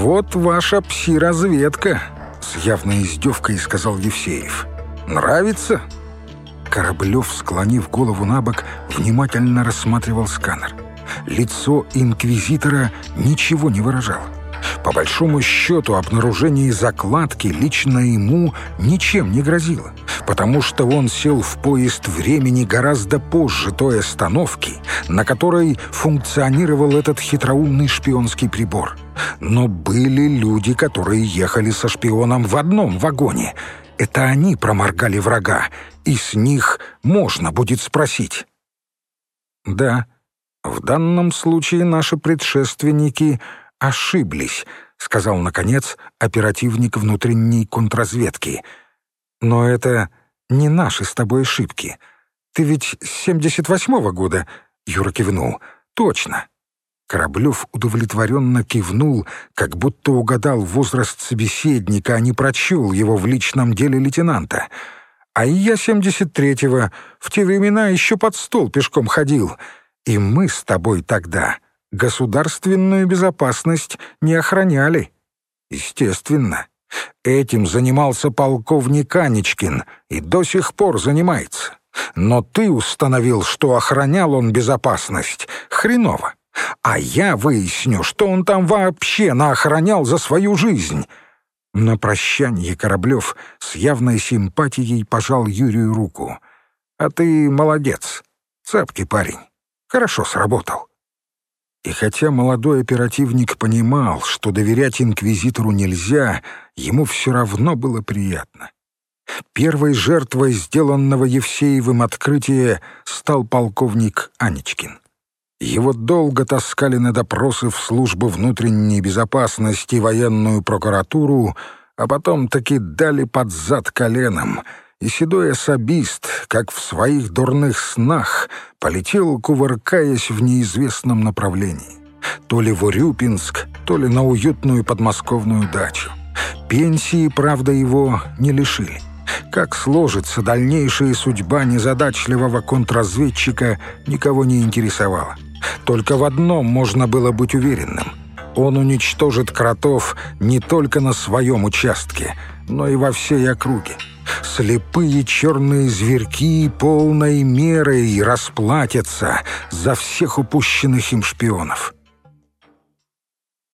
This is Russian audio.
«Вот ваша пси-разведка», — с явной издевкой сказал Евсеев. «Нравится?» Кораблев, склонив голову на бок, внимательно рассматривал сканер. Лицо инквизитора ничего не выражало. По большому счету, обнаружение закладки лично ему ничем не грозило, потому что он сел в поезд времени гораздо позже той остановки, на которой функционировал этот хитроумный шпионский прибор. Но были люди, которые ехали со шпионом в одном вагоне. Это они проморгали врага, и с них можно будет спросить. Да, в данном случае наши предшественники ошиблись, сказал, наконец, оперативник внутренней контрразведки. Но это не наши с тобой ошибки. Ты ведь с 78-го года, Юра кивнул. Точно. Кораблев удовлетворенно кивнул, как будто угадал возраст собеседника, а не прочел его в личном деле лейтенанта. А я 73-го, в те времена еще под стол пешком ходил. И мы с тобой тогда государственную безопасность не охраняли. Естественно. Этим занимался полковник Аничкин и до сих пор занимается. Но ты установил, что охранял он безопасность. Хреново. А я выясню, что он там вообще наохранял за свою жизнь. На прощание Кораблев с явной симпатией пожал Юрию руку. «А ты молодец, цепкий парень. Хорошо сработал». И хотя молодой оперативник понимал, что доверять инквизитору нельзя, ему все равно было приятно. Первой жертвой сделанного Евсеевым открытия стал полковник Анечкин. Его долго таскали на допросы в службу внутренней безопасности военную прокуратуру, а потом таки дали под зад коленом — и седой особист, как в своих дурных снах, полетел, кувыркаясь в неизвестном направлении. То ли в Урюпинск, то ли на уютную подмосковную дачу. Пенсии, правда, его не лишили. Как сложится дальнейшая судьба незадачливого контрразведчика, никого не интересовало. Только в одном можно было быть уверенным. Он уничтожит кротов не только на своем участке, но и во всей округе слепые черные зверьки полной мерой расплатятся за всех упущенных им шпионов.